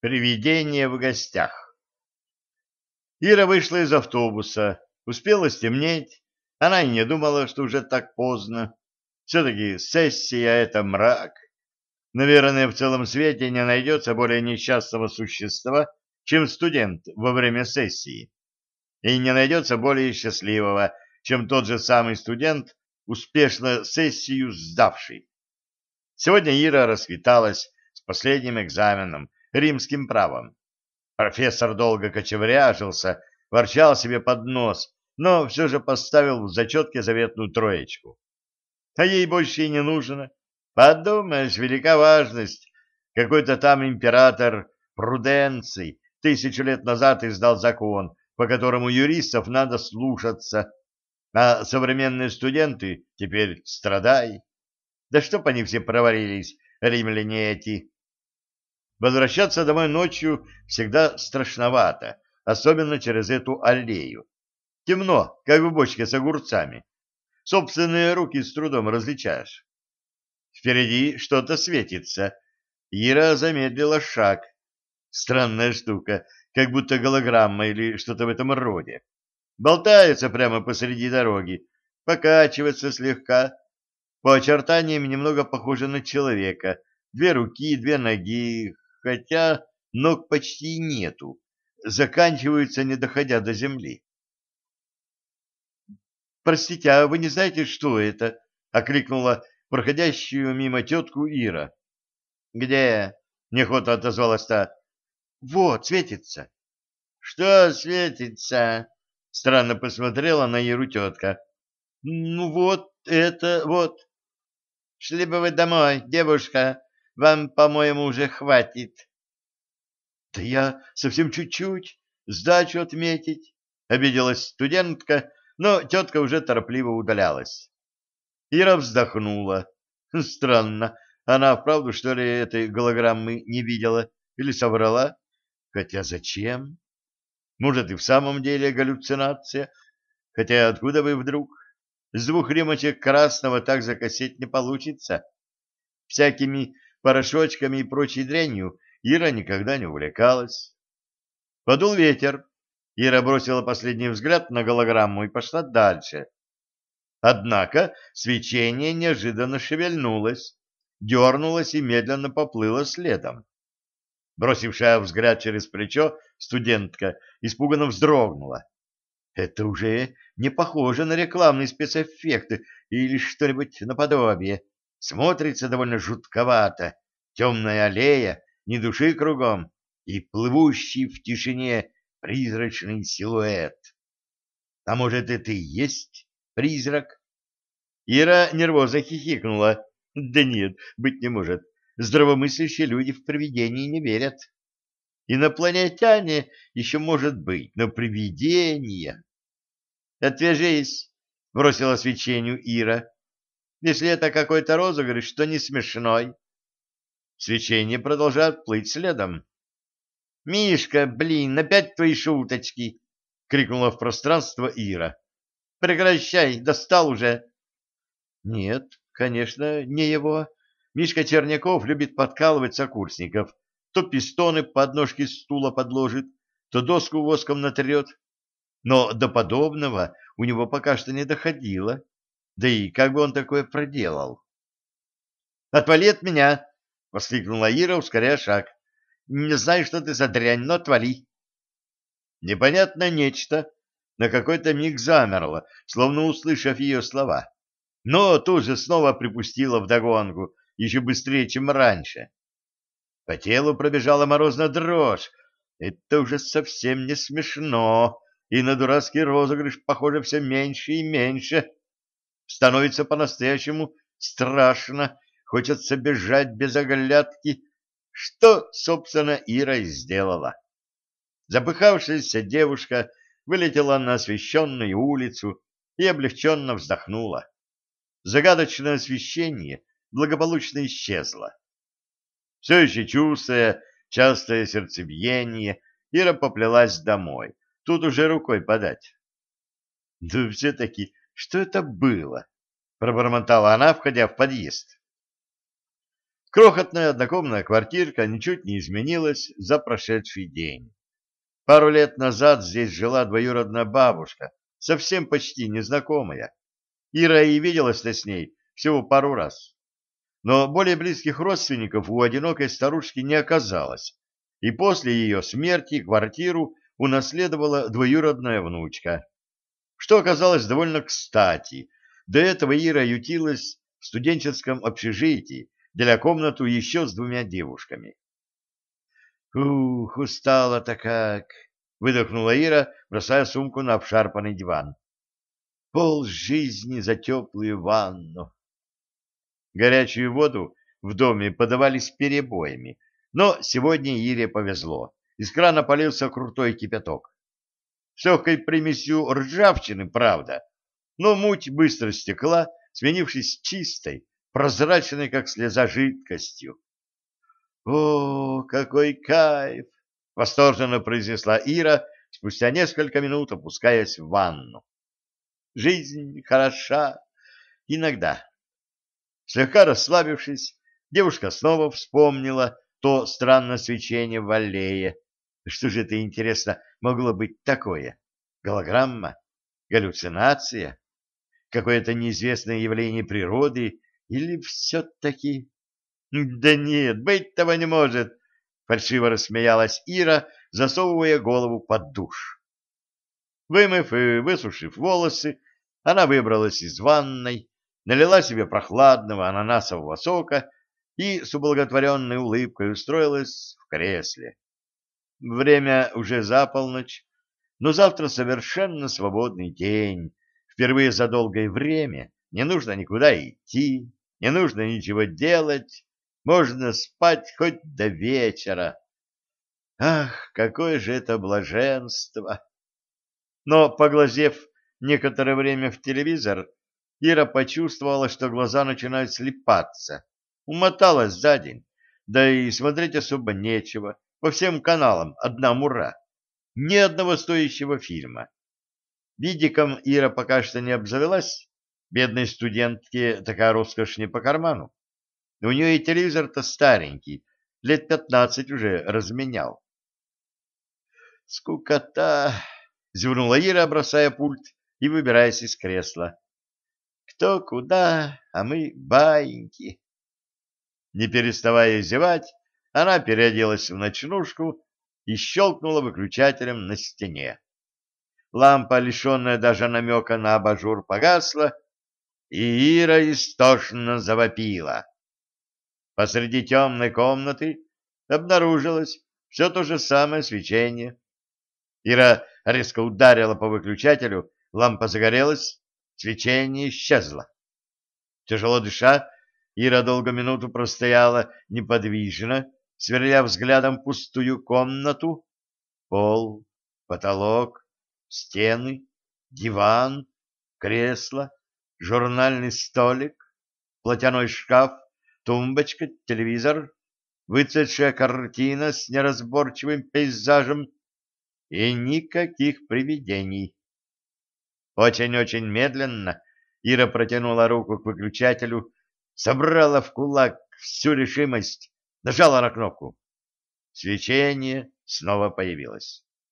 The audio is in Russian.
Привидение в гостях. Ира вышла из автобуса. Успела стемнеть. Она и не думала, что уже так поздно. Все-таки сессия — это мрак. Наверное, в целом свете не найдется более несчастного существа, чем студент во время сессии. И не найдется более счастливого, чем тот же самый студент, успешно сессию сдавший. Сегодня Ира расквиталась с последним экзаменом, римским правом. Профессор долго кочевряжился, ворчал себе под нос, но все же поставил в зачетке заветную троечку. А ей больше и не нужно. Подумаешь, велика важность. Какой-то там император Пруденций тысячу лет назад издал закон, по которому юристов надо слушаться, а современные студенты теперь страдай. Да чтоб они все проварились, римляне эти. Возвращаться домой ночью всегда страшновато, особенно через эту аллею. Темно, как в бочке с огурцами. Собственные руки с трудом различаешь. Впереди что-то светится. Ира замедлила шаг. Странная штука, как будто голограмма или что-то в этом роде. Болтается прямо посреди дороги, покачивается слегка. По очертаниям немного похоже на человека. Две руки, две ноги, хотя ног почти нету, заканчиваются, не доходя до земли. «Простите, а вы не знаете, что это?» — окликнула проходящую мимо тетку Ира. «Где?» — неохотно отозвалась та. «Вот, светится». «Что светится?» — странно посмотрела на Иру тетка. «Ну вот, это вот». «Шли бы вы домой, девушка, вам, по-моему, уже хватит. — Да я совсем чуть-чуть, сдачу отметить, — обиделась студентка, но тетка уже торопливо удалялась. Ира вздохнула. Странно, она вправду, что ли, этой голограммы не видела или соврала? Хотя зачем? Может, и в самом деле галлюцинация? Хотя откуда вы вдруг? С двух ремочек красного так закосить не получится. Всякими порошочками и прочей дрянью Ира никогда не увлекалась. Подул ветер. Ира бросила последний взгляд на голограмму и пошла дальше. Однако свечение неожиданно шевельнулось, дернулось и медленно поплыло следом. Бросившая взгляд через плечо, студентка испуганно вздрогнула. Это уже не похоже на рекламные спецэффекты или что-нибудь наподобие. Смотрится довольно жутковато. Темная аллея, ни души кругом, и плывущий в тишине призрачный силуэт. А может, это и есть призрак? Ира нервозно хихикнула. Да нет, быть не может. Здравомыслящие люди в привидения не верят. Инопланетяне еще может быть, но привидения... Отвяжись, бросила свечению Ира. Если это какой-то розыгрыш, то не смешной. Свечение продолжает плыть следом. «Мишка, блин, опять твои шуточки!» — крикнула в пространство Ира. «Прекращай, достал уже!» «Нет, конечно, не его. Мишка Черняков любит подкалывать сокурсников. То пистоны под ножки стула подложит, то доску воском натрет. Но до подобного у него пока что не доходило. Да и как бы он такое проделал? «Отвали от меня!» — воскликнула Ира, ускоряя шаг. «Не знаю, что ты за дрянь, но отвали!» Непонятное нечто на какой-то миг замерло, словно услышав ее слова. Но тут же снова припустила вдогонку, еще быстрее, чем раньше. По телу пробежала морозная дрожь. Это уже совсем не смешно, и на дурацкий розыгрыш, похоже, все меньше и меньше. Становится по-настоящему страшно, хочется бежать без оглядки, что, собственно, Ира и сделала. Запыхавшаяся девушка вылетела на освещенную улицу и облегченно вздохнула. Загадочное освещение благополучно исчезло. Все еще чувствуя частое сердцебиение, Ира поплелась домой. Тут уже рукой подать. Да все-таки что это было? Пробормотала она, входя в подъезд. Крохотная однокомнатная квартирка ничуть не изменилась за прошедший день. Пару лет назад здесь жила двоюродная бабушка, совсем почти незнакомая. Ира и виделась-то с ней всего пару раз. Но более близких родственников у одинокой старушки не оказалось, и после ее смерти квартиру унаследовала двоюродная внучка, что оказалось довольно кстати. До этого Ира ютилась в студенческом общежитии, деля комнату еще с двумя девушками. «Ух, устала-то как!» — выдохнула Ира, бросая сумку на обшарпанный диван. «Пол жизни за теплую ванну!» Горячую воду в доме подавали с перебоями, но сегодня Ире повезло. Из крана полился крутой кипяток. С легкой примесью ржавчины, правда, но муть быстро стекла, сменившись чистой, прозрачной, как слеза, жидкостью. «О, какой кайф!» — восторженно произнесла Ира, спустя несколько минут опускаясь в ванну. «Жизнь хороша иногда». Слегка расслабившись, девушка снова вспомнила то странное свечение в аллее. Что же это, интересно, могло быть такое? Голограмма? Галлюцинация? Какое-то неизвестное явление природы? Или все-таки... Да нет, быть того не может! Фальшиво рассмеялась Ира, засовывая голову под душ. Вымыв и высушив волосы, она выбралась из ванной, налила себе прохладного ананасового сока и с ублаготворенной улыбкой устроилась в кресле. Время уже за полночь, но завтра совершенно свободный день. Впервые за долгое время не нужно никуда идти, не нужно ничего делать, можно спать хоть до вечера. Ах, какое же это блаженство! Но, поглазев некоторое время в телевизор, Ира почувствовала, что глаза начинают слепаться умоталась за день, да и смотреть особо нечего, по всем каналам одна мура, ни одного стоящего фильма. Видиком Ира пока что не обзавелась, бедной студентке такая роскошь не по карману. У нее и телевизор-то старенький, лет пятнадцать уже разменял. «Скукота!» — зевнула Ира, бросая пульт и выбираясь из кресла. «Кто куда, а мы баиньки». Не переставая зевать, она переоделась в ночнушку и щелкнула выключателем на стене. Лампа, лишенная даже намека на абажур, погасла, и Ира истошно завопила. Посреди темной комнаты обнаружилось все то же самое свечение. Ира резко ударила по выключателю, лампа загорелась, свечение исчезло. Тяжело дыша, Ира долго минуту простояла неподвижно, сверля взглядом пустую комнату. Пол, потолок, стены, диван, кресло, журнальный столик, платяной шкаф, тумбочка, телевизор, выцветшая картина с неразборчивым пейзажем и никаких привидений. Очень-очень медленно Ира протянула руку к выключателю, собрала в кулак всю решимость, нажала на кнопку. Свечение снова появилось.